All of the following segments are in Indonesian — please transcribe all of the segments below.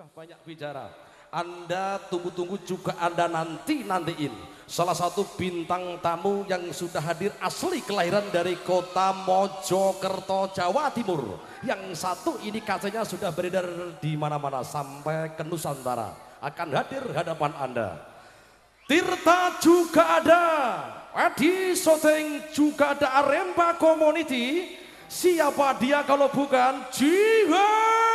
usah banyak bicara. Anda tunggu-tunggu juga Anda nanti-nantiin. Salah satu bintang tamu yang sudah hadir asli kelahiran dari kota Mojokerto, Jawa Timur. Yang satu ini katanya sudah beredar di mana-mana sampai ke Nusantara. Akan hadir hadapan Anda. Tirta juga ada. Adi Soteng juga ada Aremba Community. Siapa dia kalau bukan Jihad!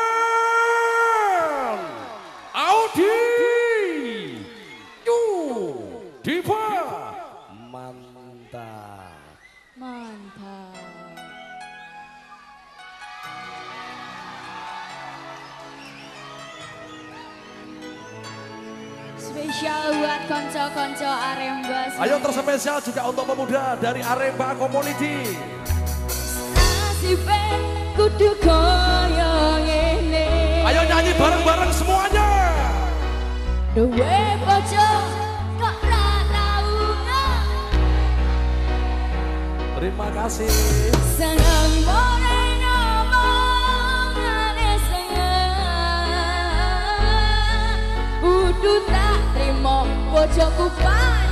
spesial buat konco-konco Aremba. Ayo terspesial juga untuk pemuda dari Aremba Community. E kudu koyo ngene. Ayo nyanyi bareng-bareng semuanya. Dewe bojo kok ra tau Terima kasih. Senang banget. 我就不放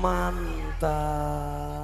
Mantap.